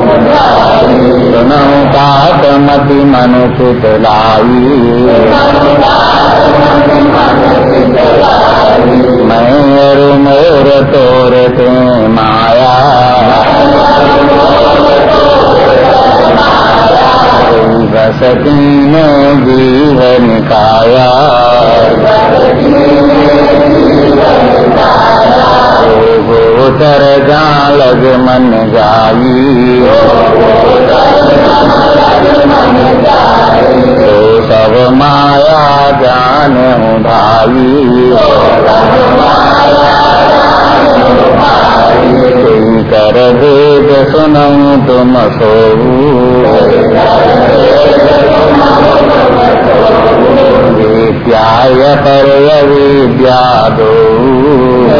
बुझाई सुनो काट मति मनु चित लाई मैं मोर तोर ते माया बस तीन जीवन काया गोचर जा लग मन जाई। तो सब माया जान भाई कर वेद सुनऊ तुम सो विद्याय पर विद्या दो।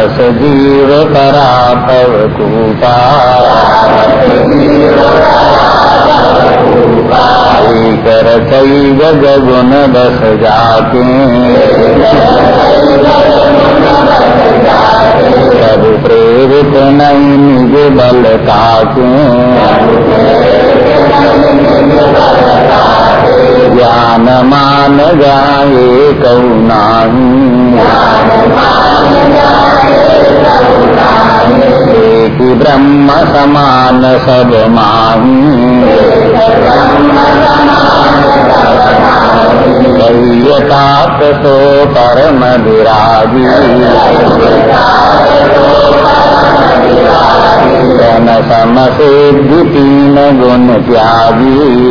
दुख जीव करा कूपा कर कई गुण बस जाके सब प्रेरित नहीं निज बल ताके ज्ञान मान जाए कौनाही एक ब्रह्म समान सब माही तात तो परम विरागी जन सम गुण त्यागी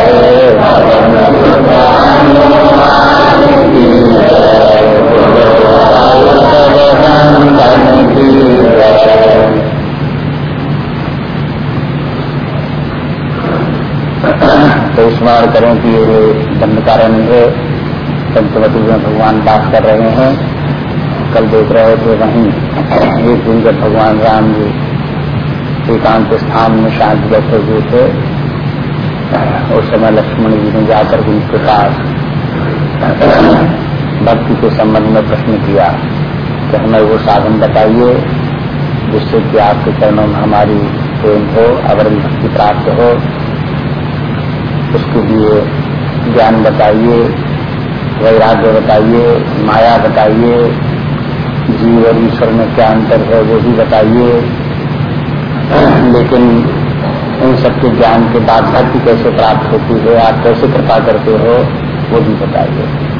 तो स्मरण करें कि ये दंडकारण्य है। पंचवटी में भगवान वास कर रहे हैं। कल देख रहे थे वहीं। एक दिन जब भगवान राम जी एकांत स्थान में शांत बैठे हुए थे, उस समय लक्ष्मण जी ने जाकर उनके पास भक्ति के संबंध में प्रश्न किया। कि हमें वो साधन बताइए, जिससे कि आपके चरणों में हमारी प्रेम हो अगर भक्ति प्राप्त हो, उसके लिए ज्ञान बताइए, वैराग्य बताइए, माया बताइए, जीव और ईश्वर में क्या अंतर है वो भी बताइए। लेकिन इन सबके ज्ञान के बाद भक्ति कैसे प्राप्त होती है, आप कैसे कृपा करते हो, वो भी बताइए।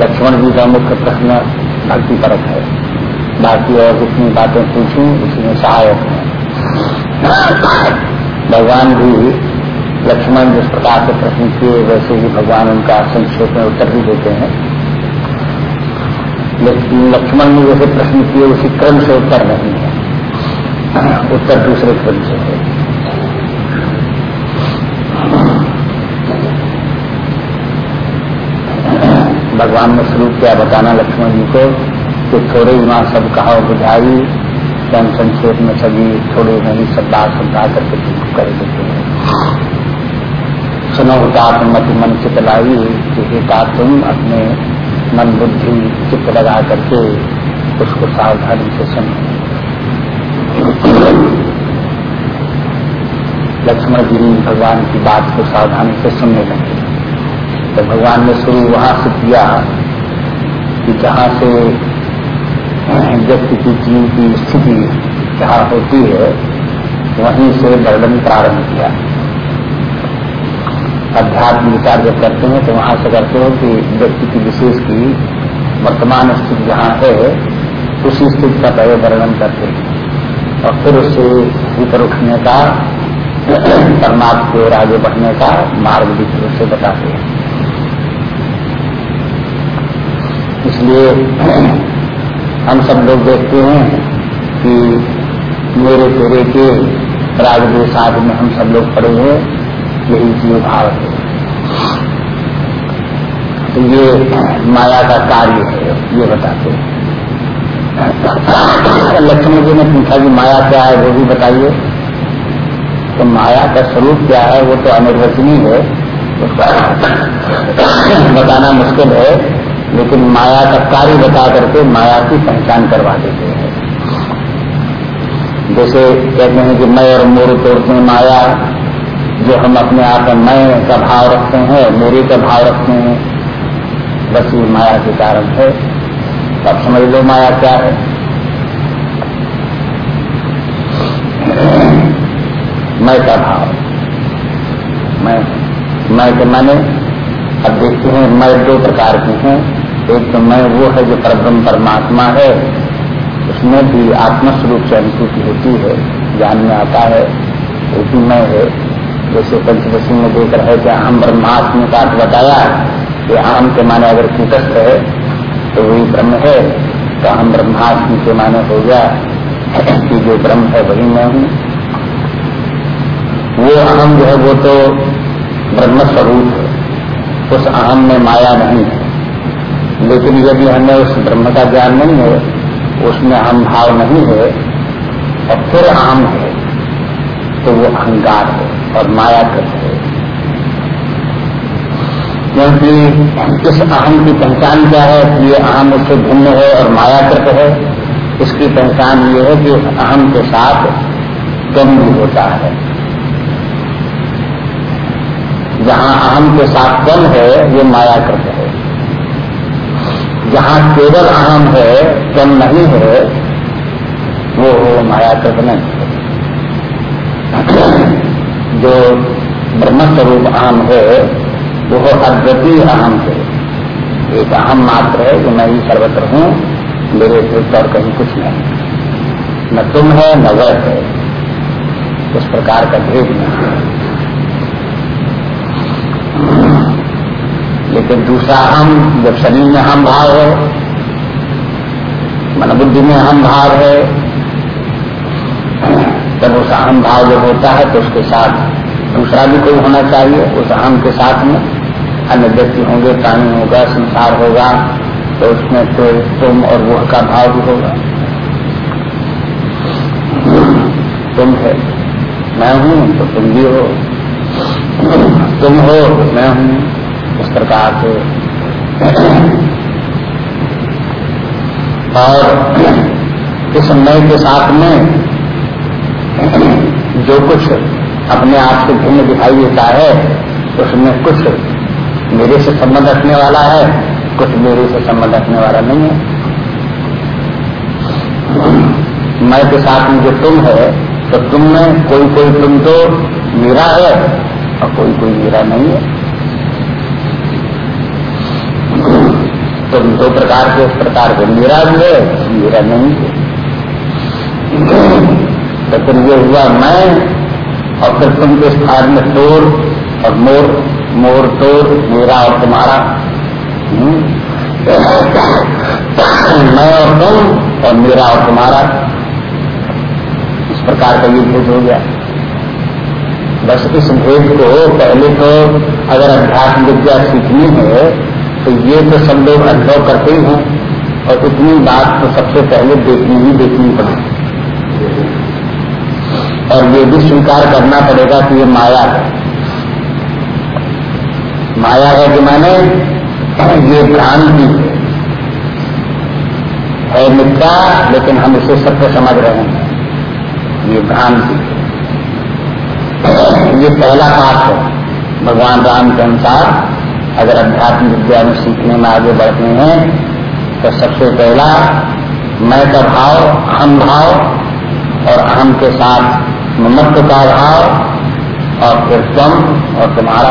लक्ष्मण जी का मुख्य प्रश्न भक्ति परक है। बाकी और जितनी बातें पूछी उसमें सहायक है। भगवान भी लक्ष्मण जिस प्रकार से प्रश्न किए, वैसे ही भगवान उनका संक्षेप में उत्तर भी देते हैं। लेकिन लक्ष्मण ने जैसे प्रश्न किए, उसी क्रम से उत्तर नहीं है। उत्तर दूसरे क्रम से है। भगवान ने शुरू किया बताना लक्ष्मण जी को कि थोड़े माँ सब कहा बुझाई स्वयं संक्षेप में सभी थोड़े नहीं सब बात समझा करके तुमको कर देते हैं। सुनो तात मत मन चित लाई कि तुम अपने मन बुद्धि चित्त लगा करके उसको सावधानी से सुनो। लक्ष्मण जी भगवान की बात को सावधानी से सुनने लगे। तो भगवान ने शुरू वहाँ से किया कि जहाँ से व्यक्ति की जीव की स्थिति जहाँ होती है, वहीं से वर्णन प्रारंभ किया। अध्यात्म विचार जब करते हैं तो वहाँ से करते हो कि व्यक्ति की विशेष की वर्तमान स्थिति जहाँ है, उसी स्थिति का पहले वर्णन करते हैं। और फिर उससे ऊपर उठने का, परमात्मा की आगे बढ़ने का मार्ग भी फिर उससे बताते हैं। इसलिए हम सब लोग देखते हैं कि मेरे तेरे के राजदेश आदि में हम सब लोग पड़े हैं। यही जीव भाव है। तो ये माया का कार्य है, ये बताते हैं। लक्ष्मण जी ने पूछा कि माया क्या है, वो भी बताइए। तो माया का स्वरूप क्या है, वो तो अनिर्वचनीय है। बताना मुश्किल है। लेकिन माया का कार्य बता करके माया की पहचान करवा देते हैं। जैसे कहते हैं कि मैं और मोर तोड़ते हैं माया, जो हम अपने आप में मैं का भाव रखते हैं, मेरे का भाव रखते हैं, बस ये माया के कारण है। अब समझ लो माया क्या है। मैं का भाव। मैं मैं के माने अब देखते हैं, मैं दो प्रकार के हैं। एक तो मैं वो है जो परब्रह्म परमात्मा है, उसमें भी आत्मस्वरूप से अनुभूति होती है, ज्ञान में आता है, वो भी मैं है। जैसे पंचदशी में देख रहे थे अहम ब्रह्मास्म का बताया कि अहम के माने अगर कूटस्थ है तो वही ब्रह्म है। तो अहम ब्रह्मास्म के माने हो गया कि जो ब्रह्म है वही मैं हूँ। वो अहम जो है वो तो ब्रह्म स्वरूप है। उस अहम में माया नहीं है। लेकिन यदि हमें उस ब्रह्म का ज्ञान नहीं है, उसमें हम भाव नहीं है, और फिर अहम है तो वो अहंकार है और माया करते है। क्योंकि इस अहम की पहचान क्या है कि ये अहम उससे भिन्न है और माया कृत है? इसकी पहचान ये है कि अहम के साथ भी होता है। जहाँ अहम के साथ कम है, ये माया कृत है। जहाँ केवल अहम है कम नहीं है, वो माया नहीं। जो ब्रह्म स्वरूप अहम है, वो अद्वितीय अहम है। एक अहम मात्र है जो मैं ही सर्वत्र हूँ, मेरे अतिरिक्त और कहीं कुछ नहीं। न तुम है, न वह है। उस प्रकार का भेद नहीं। है लेकिन दूसरा हम, जब शरीर में हम भाव है, मन बुद्धि में हम भाव है, तब उस अहम भाव जब होता है तो उसके साथ दूसरा भी कोई होना चाहिए। उस अहम के साथ में अन्य व्यक्ति होंगे, प्राणी होगा, संसार होगा तो उसमें तो तुम और वह का भाव भी होगा। तुम है, मैं हूँ तो तुम भी हो। तुम हो तो मैं हूँ। इस प्रकार से। और इस नए के साथ में जो कुछ अपने आप से भिन्न दिखाई देता है, उसमें कुछ मेरे से संबंध रखने वाला है, कुछ मेरे से संबंध रखने वाला नहीं है। मैं के साथ में जो तुम है तो तुम में कोई कोई तुम तो मेरा है और कोई कोई मेरा नहीं है। तुम दो प्रकार के प्रकार के मेरा भी है, मेरा नहीं है। तो फिर ये हुआ मैं, और फिर तुम के स्थान में तोड़, और मोर मोर तोड़, मेरा और तुम्हारा। हम्म। मैं और तुम, और मेरा और तुम्हारा। इस प्रकार का ये भेद हो गया। बस इस भेद को पहले तो अगर अध्यात्म विद्या सीखनी है तो ये तो सब लोग अनुभव करते ही हैं, और इतनी बात तो सबसे पहले देखनी ही देखनी पड़ेगी। और ये भी स्वीकार करना पड़ेगा कि ये माया है। माया है कि मैंने ये भ्रांति है। मिथ्या, लेकिन हम इसे सत्य समझ रहे हैं। ये भ्रांति ये पहला पाठ है, भगवान राम के अनुसार। अगर अध्यात्म विद्या में सीखने में आगे बढ़ते हैं तो सबसे पहला, मैं का भाव अहम भाव, और अहम के साथ ममत्व का भाव, और फिर तुम और तुम्हारा।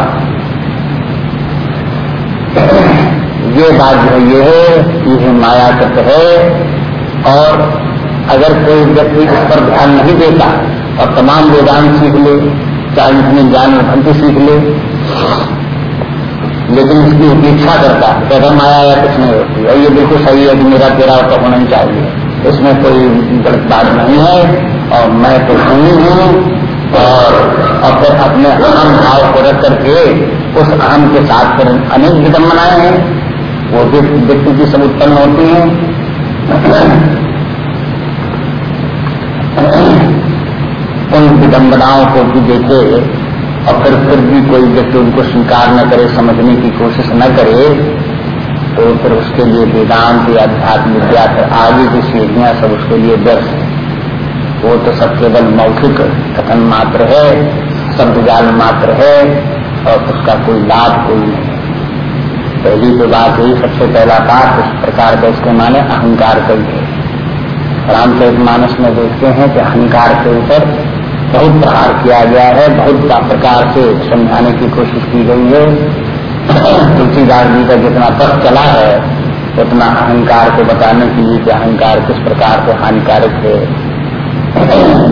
ये बात जो ये है कि ये माया तत्व है, और अगर कोई व्यक्ति इस पर ध्यान नहीं देता, और तमाम वेदांत सीख ले, चाहे इसमें ज्ञान भक्ति सीख ले लेकिन इसकी उपेक्षा करता है। कहता माया या कुछ नहीं होती और ये बिल्कुल सही है कि मेरा तेरा तो होना ही चाहिए। इसमें कोई गलत बात नहीं है और मैं तो सुनी हूँ और फिर अपने अहम भाव को रख करके उस अहम के साथ फिर अनेक विडम्बनाएँ हैं। वो व्यक्ति की सब उत्पन्न होती हैं। उन विडम्बनाओं को भी देखे और फिर फिर भी कोई व्यक्ति उनको स्वीकार न करे, समझने की कोशिश न करे तो फिर उसके लिए वेदांत या अध्यात्म विद्या आगे की सीढ़ियाँ सब उसके लिए व्यर्थ। वो तो सब केवल मौखिक कथन मात्र है, शब्द जाल मात्र है, और उसका कोई लाभ कोई नहीं। पहली तो बात हुई सबसे पहला बात इस प्रकार का इसके माने अहंकार का ही है रामचरित मानस में देखते हैं कि अहंकार के ऊपर बहुत प्रहार किया गया है, बहुत प्रकार से समझाने की कोशिश की गई है। तुलसीदास जी का जितना पथ चला है, उतना अहंकार को बताने के लिए कि अहंकार किस प्रकार से हानिकारक है।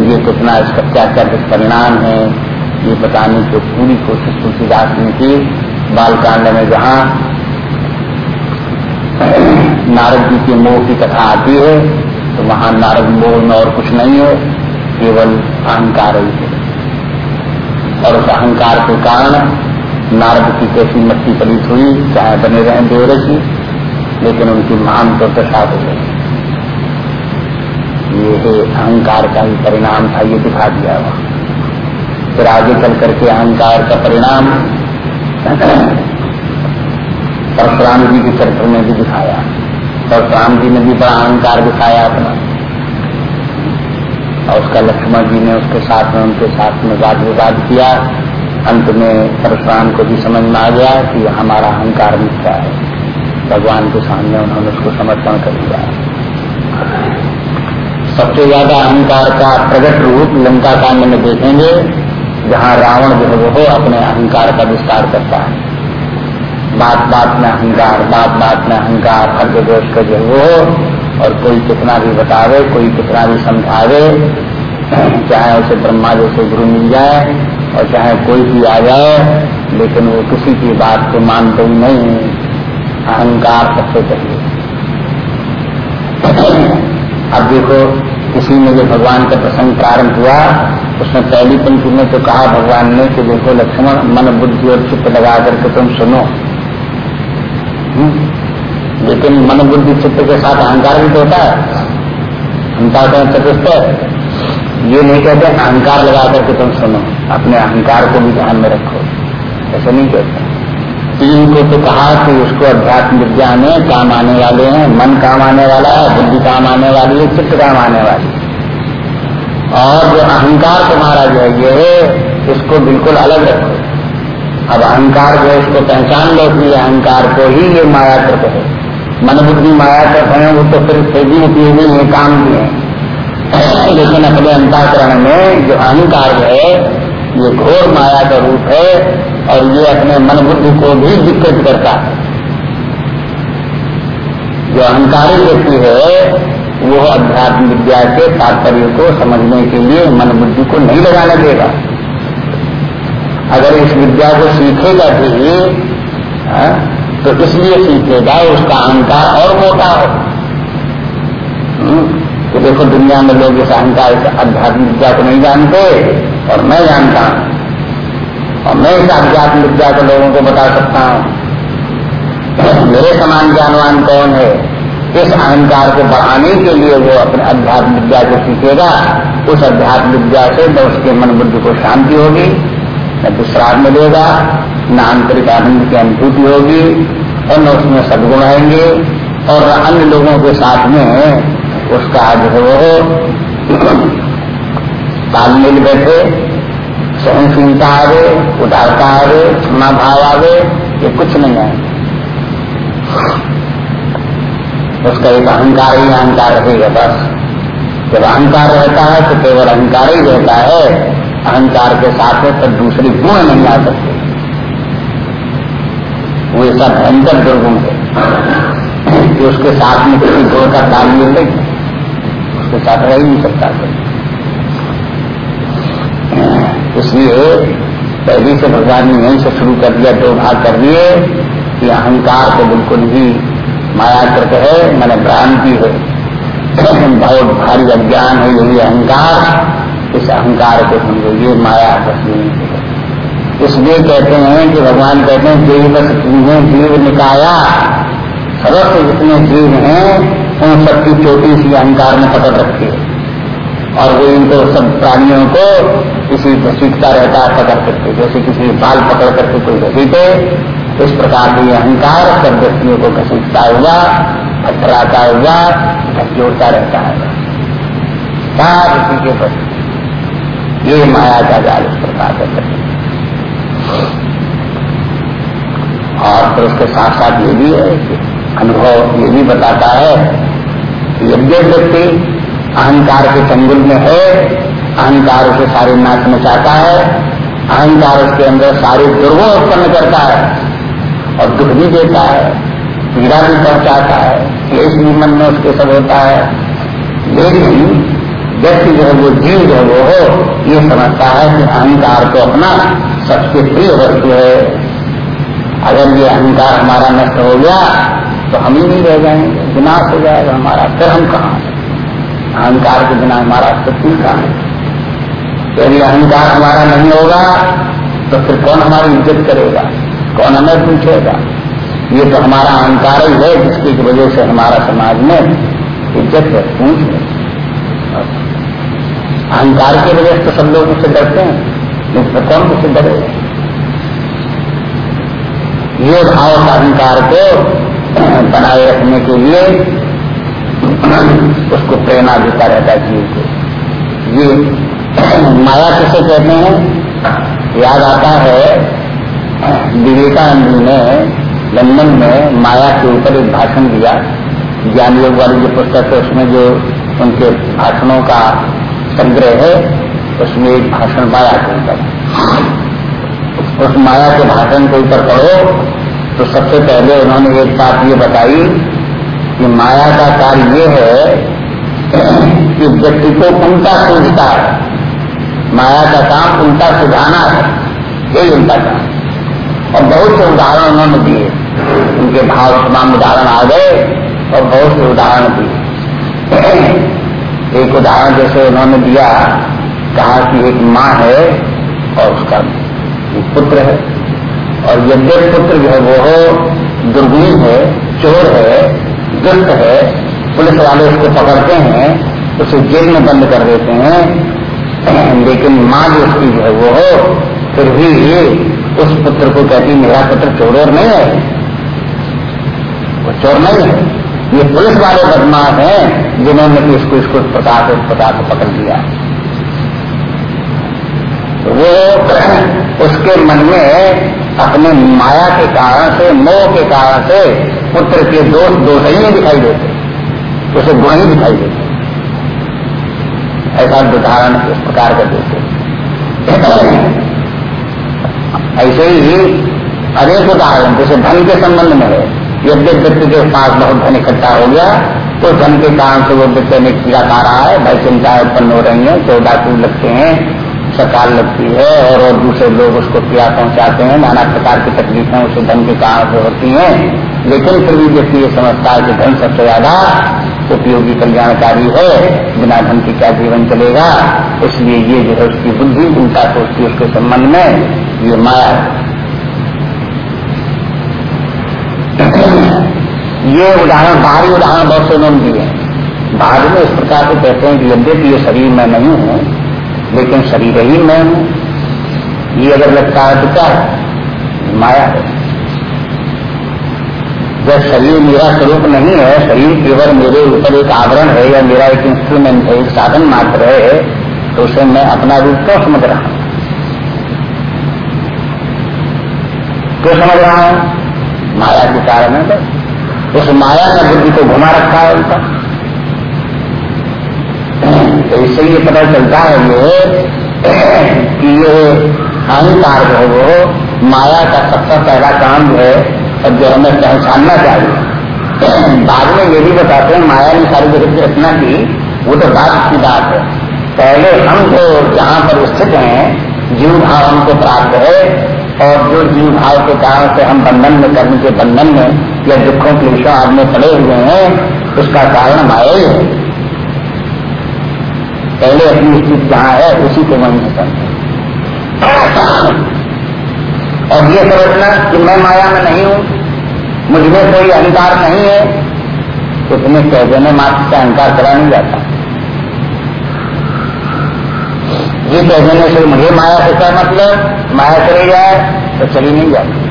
ये कितना इसका क्या क्या परिणाम है, ये बताने की पूरी कोशिश तुलसीदास ने की। बालकांड में जहाँ नारद जी के मोह की कथा आती है तो वहाँ नारद मोह में और कुछ नहीं है। केवल अहंकार ही है। और उस अहंकार के कारण नारद की कैसी मट्टी पलित हुई, चाहे बने रहे देवरसी लेकिन उनकी महान तो दशा हो गई। ये अहंकार का ही परिणाम था, ये दिखा दिया वहाँ फिर आगे चल करके अहंकार का परिणाम परशुराम जी के चरित्र में भी दिखाया। परशुराम जी ने भी बड़ा अहंकार दिखाया अपना। और उसका लक्ष्मण जी ने उसके साथ में उनके साथ में वाद विवाद किया। अंत में परशुराम को भी समझ में आ गया कि हमारा अहंकार मिथ्या है। भगवान के सामने उन्होंने उसको समर्पण कर दिया। सबसे ज़्यादा अहंकार का प्रकट रूप लंका कांड में देखेंगे, जहाँ रावण जो है वो अपने अहंकार का विस्तार करता है। बात बात में अहंकार बात बात में अहंकार हर जगह उसका जो वो और कोई कितना भी बतावे, कोई कितना भी समझावे, चाहे उसे ब्रह्मा जैसे गुरु मिल जाए और चाहे कोई भी आ जाए, लेकिन वो किसी की बात को मानते ही नहीं। अहंकार सबसे पहले। अब देखो किसी में जो भगवान का प्रसंग प्रारंभ हुआ उसमें पहली पंक्ति में तो कहा भगवान ने कि देखो लक्ष्मण, मन, बुद्धि और चित्त लगा करके तुम सुनो। हम्म? लेकिन मन बुद्धि चित्त के साथ अहंकार भी तो होता है। हम चाहते हैं चतुष्ट ये नहीं कहते अहंकार लगा करके तुम सुनो। अपने अहंकार को भी ध्यान में रखो। ऐसे नहीं कहते। तीन को तो कहा कि उसको अध्यात्म विद्या में काम आने वाले हैं। मन काम आने वाला है, बुद्धि काम आने वाली है, चित्त काम आने वाली है। और जो अहंकार तुम्हारा जो है, ये इसको बिल्कुल अलग रखो। अब अहंकार जो है, इसको पहचान लो कि अहंकार को ही ये माया करते है। मन बुद्धि माया कर हैं वो तो फिर भी उपयोगी है काम भी है। लेकिन अपने अंताकरण में जो अहंकार है ये घोर माया का रूप है और ये अपने मन बुद्धि को भी विकृत करता है। जो अहंकारी व्यक्ति है वो अध्यात्म विद्या के तात्पर्य को समझने के लिए मन बुद्धि को नहीं लगाने देगा। अगर इस विद्या को सीखेगा भी हाँ, तो इसलिए सीखेगा उसका अहंकार और मोटा हो। हम्म, तो देखो दुनिया में लोग इस अहंकार आध्यात्मिक विद्या को नहीं जानते और मैं जानता हूँ। और मैं इस आध्यात्म विद्या को लोगों को बता सकता हूँ। मेरे समान ज्ञानवान कौन है? इस अहंकार को बढ़ाने के लिए वो अपने अध्यात्म विद्या को सीखेगा। उस अध्यात्म विद्या से न उसके मन बुद्धि को शांति होगी न विश्राम मिलेगा। न आंतरिक आनंद की अनुभूति होगी और न उसमें सदगुण आएँगे और अन्य लोगों के साथ में उसका जो है वो तालमेल बैठे, सहनशीलता आवे, उदारता आवे क्षमा भाव आवे, ये कुछ नहीं आए उसका एक अहंकार ही अहंकार रहेगा बस। जब अहंकार रहता है तो केवल अहंकार ही रहता है। अहंकार के साथ में तब दूसरी गुण नहीं आ सकते। वो ऐसा भयंकर दुर्गुण है कि उसके साथ में किसी गुण का तालमेल नहीं उसके साथ रह ही नहीं सकता इसलिए पहली से भगवान ने यहीं से शुरू कर दिया, दो भाग कर दिए कि अहंकार तो बिल्कुल ही माया कृत है, मैंने भ्रांति है। बहुत भारी अज्ञान है यही अहंकार, इस अहंकार को समझो, ये माया बस इसलिए कहते हैं कि भगवान कहते हैं, जीव बस तुम्हें जीव निकाया। सर्वस्व जितने जीव हैं, उन सबकी चोटी सी अहंकार में पकड़ रखी है। और वो इनको सब प्राणियों को किसी घसीटता रहता है, पकड़ करके, जैसे किसी बाल पकड़ करके कोई घसीटे इस प्रकार के अहंकार सब व्यक्तियों को घसीटता हुआ फटराता हुआ जोड़ता रहता है। सार इसी के प्रति ये माया का जाल इस प्रकार का और फिर उसके साथ साथ ये भी है कि अनुभव ये भी बताता है यज्ञ व्यक्ति अहंकार के चंगुल में है, अहंकार उसे सारे नाश मचाता है, अहंकार उसके अंदर सारे दुर्गुण उत्पन्न करता है और दुख भी देता है, पीड़ा भी पहुंचाता है। क्लेश भी मन में उसके सब होता है। लेकिन व्यक्ति जो है वो जीव जो वो हो, ये समझता है कि अहंकार को अपना सबसे प्रिय वस्तु है। अगर ये अहंकार हमारा नष्ट हो गया तो हम ही नहीं रह जाएँगे, विनाश हो जाएगा हमारा। फिर हम कहा अहंकार के बिना हमारा अस्तित्व कहा है? यदि अहंकार हमारा नहीं होगा तो फिर कौन हमारी इज़्ज़त करेगा? कौन हमें पूछेगा? ये तो हमारा अहंकार ही है, जिसकी वजह से हमारा समाज में इज़्ज़त है, पूछ है। अहंकार की वजह से तो सब लोग उससे डरते हैं, लेकिन कौन उससे डरे? ये भाव अहंकार को बनाए रखने के लिए उसको प्रेरणा देता रहता है जीव को। ये माया किसे कहते हैं? याद आता है, विवेकानंद ने लंदन में माया के ऊपर एक भाषण दिया। ज्ञान योग वाली जो पुस्तक है, उसमें जो उनके भाषणों का संग्रह है, उसमें एक भाषण माया के ऊपर। उस माया के भाषण के ऊपर पढ़ो तो सबसे पहले उन्होंने एक बात ये बताई कि माया का कार्य ये है कि व्यक्ति को उनका सूझता है। माया का काम उनका सुझाना है, यही उनका काम। और बहुत से उदाहरण उन्होंने दिए। उनके भाव तमाम उदाहरण आ गए और बहुत से उदाहरण दिए। एक उदाहरण जैसे उन्होंने दिया, कहा कि एक माँ है और उसका पुत्र है। और यद्य पुत्र जो है, वो दुर्गुणी है, चोर है, दुष्ट है, पुलिस वाले उसको पकड़ते हैं, उसे जेल में बंद कर देते हैं। लेकिन माँ जो उसकी जो है, वो हो, फिर भी उस पुत्र को कहती, मेरा पुत्र चोर और नहीं है। वो चोर नहीं है। ये पुलिस वाले बदमाश हैं जिन्होंने कि इसको इसको प्रकार से प्रकार से पकड़ लिया। वो उसके मन में अपने माया के कारण से, मोह के कारण से पुत्र के दोष दोष ही दिखाई देते उसे गुण ही दिखाई देते ऐसा उदाहरण इस प्रकार का देते ऐसे ही अनेक उदाहरण, जैसे धन के संबंध में है। यद्य व्यक्ति के पास बहुत धन इकट्ठा हो गया तो धन के कारण से वो व्यक्ति में कीड़ा खा रहा है। भाई चिंताएँ उत्पन्न हो रही है चौदह टूट लगते हैं सकाल लगती है और, और दूसरे लोग उसको पीड़ा पहुंचाते हैं नाना प्रकार की तकलीफें उसे धन के कारण से होती हैं। लेकिन फिर भी व्यक्ति ये समझता है कि धन सबसे ज़्यादा उपयोगी कल्याणकारी है बिना धन के क्या जीवन चलेगा? इसलिए ये जो है उसकी बुद्धि उल्टा सोचती उसके संबंध में ये माया ये उदाहरण, बाहरी उदाहरण बहुत से उन्होंने दिए बाहर में इस प्रकार से कहते हैं कि यद्यपि ये शरीर में नहीं हूँ, लेकिन शरीर ही मैं हूँ। ये अगर लगता है तो क्या माया है। जब शरीर मेरा स्वरूप नहीं है, शरीर केवल मेरे ऊपर एक आवरण है या मेरा एक इंस्ट्रूमेंट है, एक साधन मात्र है तो उसे मैं अपना रूप क्यों समझ रहा हूँ? क्यों समझ रहा हूँ? माया के कारण है बस। उस माया ने बुद्धि को घुमा रखा है उनका। तो इससे ये पता चलता है ये कि ये अहंकार जो है वो माया का सबसे पहला काम जो है जो हमें पहचानना चाहिए। बाद में ये भी बताते हैं, माया ने सारी जगत की रचना की, वो तो बात की बात है। पहले हम जो जहाँ पर स्थित हैं जीव भाव हमको प्राप्त है, और जो जीव भाव के कारण से हम बंधन में, कर्म के बंधन में या दुखों के विषय आदमी पड़े हुए हैं, उसका कारण माया ही है। पहले अपनी स्थिति जहाँ है, उसी को मन में समझे और ये समझना कि मैं माया में नहीं हूँ, मुझमें कोई अहंकार नहीं है इतने कह देने मात्र से अहंकार करा नहीं जाता? ये कह देने से मुझे माया से क्या मतलब? माया चली जाए तो चली नहीं जाती।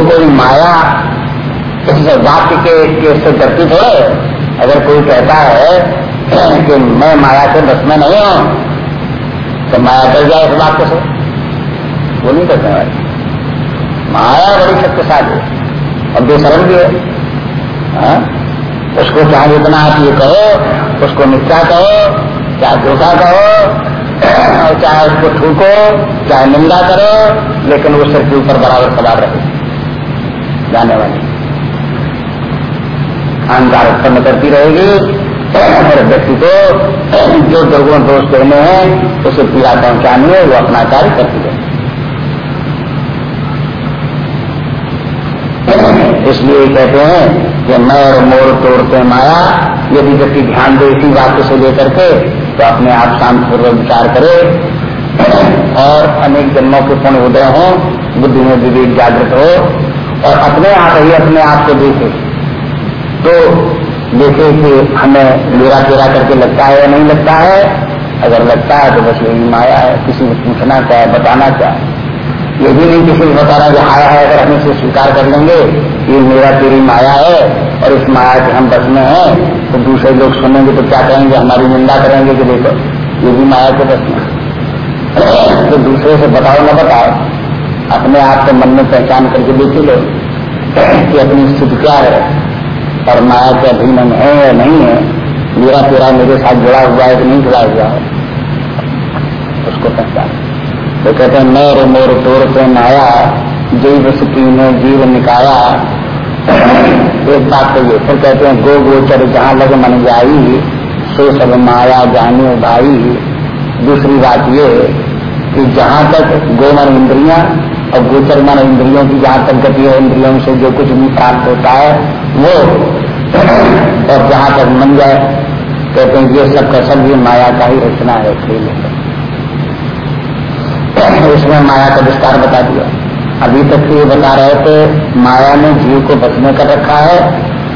कोई माया किसी वाक्य के, से डरती थोड़े अगर कोई कहता है कि मैं माया के बस में नहीं हूँ तो माया डर जाए इस वाक्य से वो नहीं करते हैं। माया बड़ी शक्तिशाली है। और बेसरम भी है। हा? उसको चाहे जितना आप ये कहो उसको मिथ्या कहो चाहे धोखा कहो और चाहे उसको ठूको चाहे निंदा करो लेकिन वो सिर के ऊपर बराबर सवार रहे। जाने वाली। अहंकार उत्पन्न करती रहेगी और व्यक्ति को जो दुर्गुण दोष देने हैं, उसे पीड़ा पहुंचानी है वो अपना कार्य करती रहेगी इसलिए कहते हैं कि मैं और मोर तोड़ते माया, यदि व्यक्ति ध्यान दे इसी वाक्य से लेकर के तो अपने आप शांत पूर्वक विचार करे। और अनेक जन्मों के पुण्य उदय हो, बुद्धि में विवेक जागृत हो और अपने आप ही अपने आप को देखे तो देखे कि हमें मेरा तेरा करके लगता है या नहीं लगता है, अगर लगता है तो बस यही माया है, किसी को पूछना क्या है, बताना क्या है। ये भी नहीं किसी को बता रहा कि आया है अगर हम इसे स्वीकार कर लेंगे, ये मेरा तेरी माया है और इस माया के हम बस में हैं तो दूसरे लोग सुनेंगे तो क्या कहेंगे, हमारी निंदा करेंगे कि देखो, ये भी माया के बस में तो दूसरे से बताओ, न बताओ अपने आप को मन में पहचान करके देख लो कि अपनी स्थिति क्या है, और माया के अधीन है या नहीं है, मेरा तेरा मेरे साथ जुड़ा हुआ है कि नहीं जुड़ा हुआ है, उसको पहचान। तो कहते हैं मोर मोर तोर से माया, जीव सुखी में जीव निकाया। एक बात तो ये, फिर कहते हैं, गो गोचर जहाँ लग मन जाई, सो सब माया जाने भाई। दूसरी बात ये कि जहाँ तक गो मन इंद्रिया और गोचर मन इंद्रियों की जहाँ तक गति है, इंद्रियों से जो कुछ भी प्राप्त होता है, वो और जहाँ तक मन जाए, कहते हैं ये सब का सब ये माया का ही रचना है, खेल इसमें माया का विस्तार बता दिया। अभी तक तो ये बता रहे थे, माया ने जीव को बचने का रखा है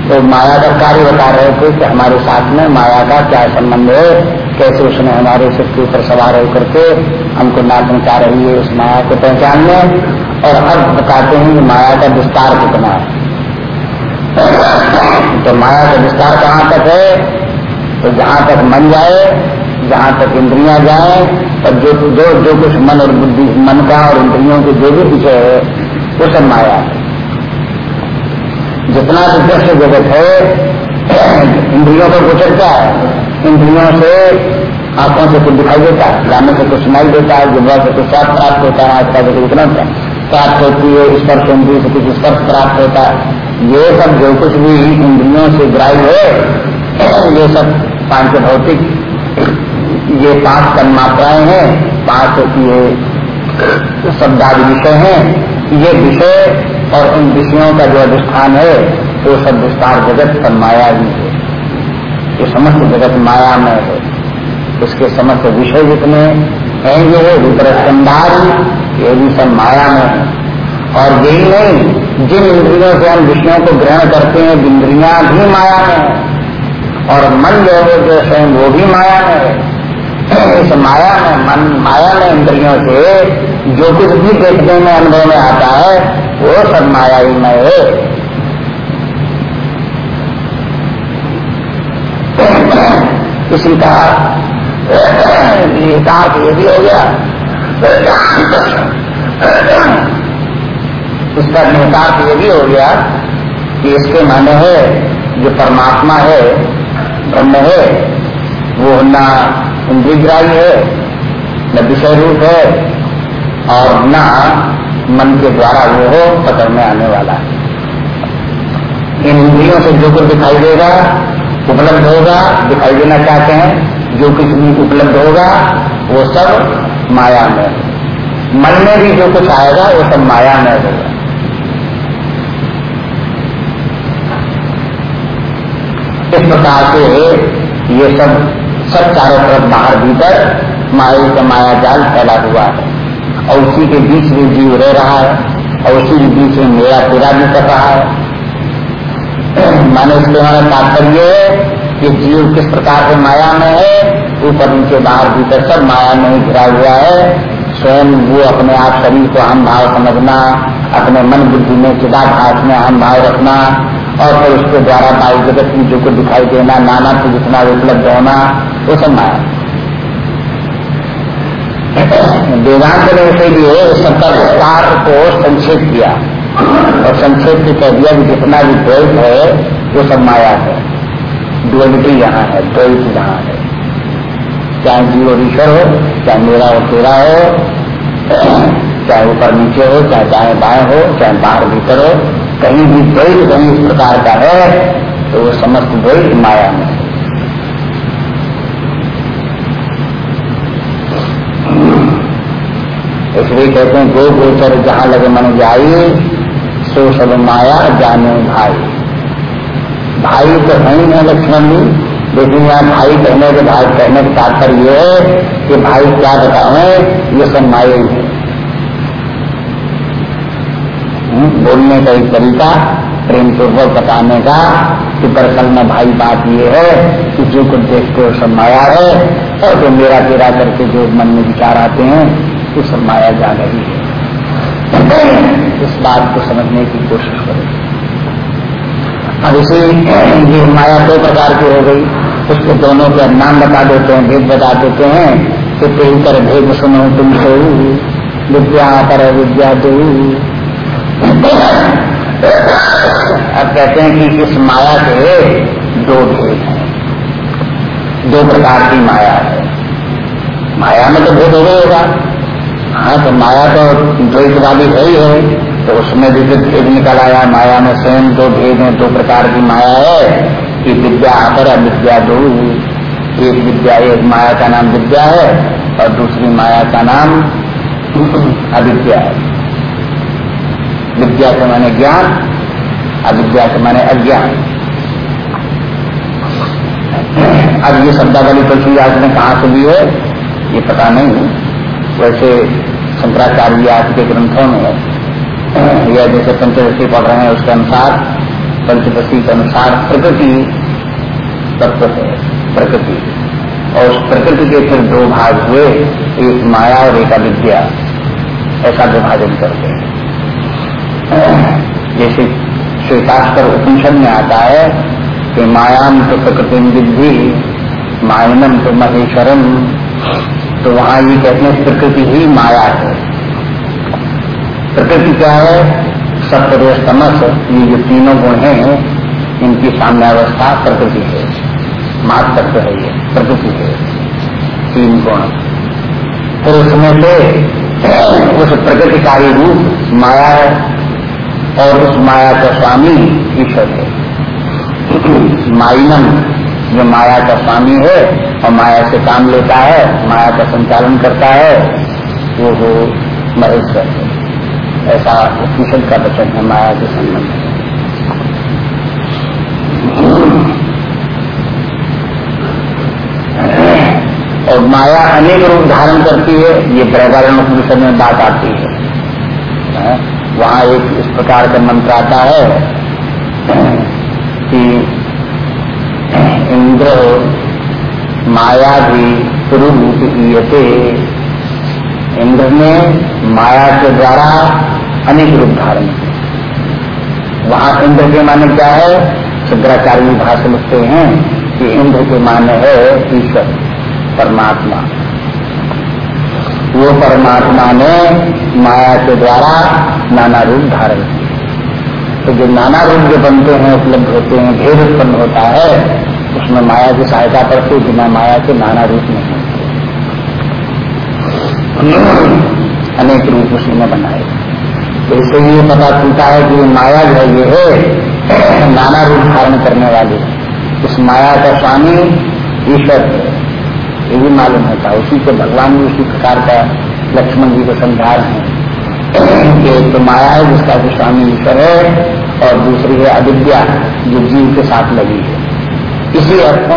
तो माया का कार्य बता रहे थे कि हमारे साथ में माया का क्या संबंध है, कैसे उसने हमारे सिर के ऊपर सवार होकर के हमको ना पहुँचा रही है, उस माया को पहचानने और अब बताते हैं कि माया का विस्तार कितना है। तो माया का विस्तार कहाँ तक है? तो जहाँ तक मन जाए, जहाँ तक इंद्रियाँ जाए, और जो जो जो कुछ मन और बुद्धि, मन का और इंद्रियों के जो भी विषय है, वो सब माया है। जितना दृश्य जगत है, इंद्रियों का गोचर क्या है? इंद्रियों से आँखों से कुछ दिखाई देता है जाने से कुछ सुनाई देता है जिब्वा से कुछ स्वाद प्राप्त होता है आज का देखो इतना प्राप्त होती है स्पर्श इंद्रिय से कुछ स्पर्श प्राप्त होता है। ये सब जो कुछ भी इंद्रियों से ग्राह्य है, ये सब पाँच भौतिक, ये पाँच तन्मात्राएँ हैं, पाँच ये शब्दादि विषय हैं, ये विषय और इन विषयों का जो अधिष्ठान है, वो सब विस्तार जगत पर माया ही है। ये समस्त जगत माया में है। इसके समस्त विषय जितने हैं, ये है विपरस्कंधार ये भी सब माया में है। और यही नहीं, जिन इंद्रियों से हम विषयों को ग्रहण करते हैं, इंद्रिया भी माया में है। और मन जो है, जो स्वयं वो भी माया में है। इस माया में, मन माया में इंद्रियों से जो कुछ भी देखने में, अनुभव में आता है, वो सब माया ही में है। किसी का ये भी हो गया। इसका निहितार्थ ये भी हो गया कि इसके माने है, जो परमात्मा है, ब्रह्म है, वो न इंद्रिग्राही है, न विषय रूप है, और न मन के द्वारा वो हो, पकड़ में आने वाला है। इन इंद्रियों से जो कुछ दिखाई देगा, उपलब्ध होगा, दिखाई देना चाहते हैं जो कुछ भी उपलब्ध होगा, वो सब माया में मन में भी जो कुछ आएगा, वो सब माया में होगा। इस प्रकार से ये सब सब चारों तरफ़ बाहर भीतर माया का माया जाल फैला हुआ है। और उसी के बीच में जीव रह रहा है, और उसी के बीच में मेरा पूरा भी कर रहा है। माने इसलिए हमारा तात्पर्य कि जीव किस प्रकार से माया में है? ऊपर उनके बाहर भीतर सब माया में ही घिरा हुआ है। स्वयं वो अपने आप शरीर को हम भाव समझना, अपने मन बुद्धि में चिदाभास में हम भाव रखना, और फिर उसके द्वारा बाई जगत की जो कुछ दिखाई देना, नाना को जितना उपलब्ध होना, वो सब माया। वेदांत ने इसीलिए सबका विस्तार को संक्षेप किया और संक्षेप से कह दिया कि जितना भी द्वैत है, वो सब माया है। डुअलिटी यहाँ है द्वैत यहाँ है। चाहे जीव और ईश्वर हो, चाहे मेरा और तेरा हो, चाहे ऊपर नीचे हो, चाहे दाएँ बाएँ हो, चाहे बाहर भीतर हो, कहीं भी द्वैत कहीं इस प्रकार का है तो वो समस्त द्वैत माया में इसलिए कहते हैं गो गोचर जहाँ लगे मन जाई सो सब माया जाने भाई। भाई तो है ही लक्ष्मण जी लेकिन यहाँ भाई कहने के भाई कहने का तात्पर्य ये है कि भाई क्या बतावे ये सब है। हम्म, बोलने का एक तरीका प्रेम पूर्वक बताने का कि दरअसल में भाई बात ये है कि जो कुछ देखते हो सब माया है और जो मेरा तेरा करके जो मन में विचार आते हैं वो सब माया जा रही है। इस बात को समझने की कोशिश करें। अब इसी माया दो प्रकार की हो गई। उसके दोनों के नाम बता देते हैं, भेद बता देते हैं। कि तेल कर भेद सुनो तुम सो विद्या कर विद्या दो। अब कहते हैं कि इस माया के दो भेद हैं। दो प्रकार की माया है। माया में तो भेद हो गया होगा। हाँ तो माया तो द्वैतवादी है ही है। तो उसमें भी फिर भेद निकल आया, माया में स्वयं दो भेद है, दो प्रकार की माया है। कि विद्या अपर अविद्या दो। एक विद्या, एक माया का नाम विद्या है और दूसरी माया का नाम अविद्या है। विद्या के माने ज्ञान, अविद्या के माने अज्ञान। अब ये शब्दावली तुलसी आज ने कहा से ली है? ये पता नहीं। वैसे शंकराचार्य आज के ग्रंथों में या जैसे पंचदशी पढ़ रहे हैं, उसके अनुसार, पंचदशी के अनुसार प्रकृति तत्व है, प्रकृति। और उस प्रकृति के फिर दो भाग हुए, एक माया और एक अविद्या। ऐसा विभाजन करते हैं। जैसे श्वेतास्कर उपनिषद में आता है कि मायाम तो प्रकृति विद्धि, मायनम तो महेश्वरम। तो वहाँ ये कहते हैं प्रकृति ही माया है। प्रकृति क्या है? सत्य समस ये जो तीनों गुण हैं, इनकी साम्यावस्था प्रकृति है। मात तत्व है ये, प्रकृति है। तीन गुण। फिर उसमें से उस प्रकृतिकारी रूप माया है और उस माया का स्वामी ईश्वर है। माइनम, जो माया का स्वामी है और माया से काम लेता है, माया का संचालन करता है, वो हो महेश्वर ऐसा उपनिषद का वचन है माया के संबंध और माया अनेक रूप धारण करती है, ये प्रगारण उपनिषद में बात आती है। वहाँ एक इस प्रकार का मंत्र आता है कि इंद्र माया भी पुरुषते इंद्र ने माया के द्वारा अनेक रूप धारण किए। वहाँ इंद्र के माने क्या है? शंकराचार्य भाषा लिखते हैं कि इंद्र के माने है ईश्वर, परमात्मा। वो परमात्मा ने माया के द्वारा नाना रूप धारण किए। तो जो नाना रूप जो बनते हैं, उपलब्ध होते हैं, भेद उत्पन्न होता है, उसमें माया की सहायता पड़ती बिना माया के नाना रूप नहीं होते अनेक रूप उसी में बनाए। तो इससे ये पता चलता है कि माया जो है, ये है, नाना रूप धारण करने वाली। इस माया का स्वामी ईश्वर ये भी मालूम होता है। उसी को भगवान भी उसी प्रकार का लक्ष्मण जी को समझा रहे हैं। कि एक तो माया है, जिसका कि स्वामी ईश्वर है, और दूसरी है अविद्या, जो जीव के साथ लगी है। इसी अर्थों